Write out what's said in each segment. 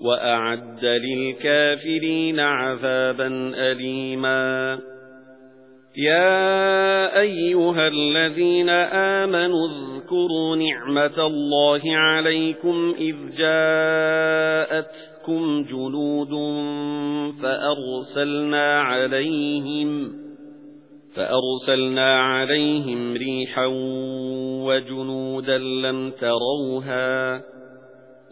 وَأَعَدَّ لِلْكَافِرِينَ عَذَابًا أَلِيمًا. يَا أَيُّهَا الَّذِينَ آمَنُوا اذْكُرُوا نِعْمَةَ اللَّهِ عَلَيْكُمْ إِذْ جَاءَتْكُمْ جُنُودٌ فَأَرْسَلْنَا عَلَيْهِمْ فَأَرْسَلْنَا عَلَيْهِمْ رِيحًا وَجُنُودًا لَّمْ تَرَوْهَا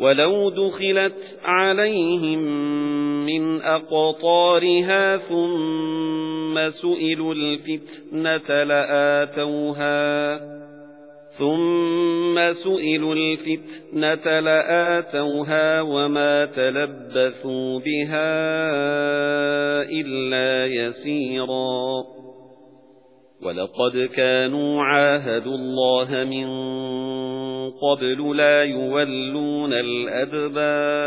وَلَوْ دُخِلَتْ عَلَيْهِمْ مِنْ أَقْطَارِهَا ثُمَّ سُئِلُوا الْفِتْنَةَ لَآتَوْهَا ثُمَّ سُئِلُوا الْفِتْنَةَ لَآتَوْهَا وَمَا تَلَبَّثُوا بِهَا إِلَّا يَسِيرًا وَلَقَدْ كَانُوا عَاهَدُوا اللَّهَ مِن قَبْلُ لَا يُوَلُّونَ الْأَدْبَارَ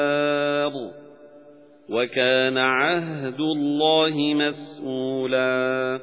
وَكَانَ عَهْدُ اللَّهِ مَسْئُولًا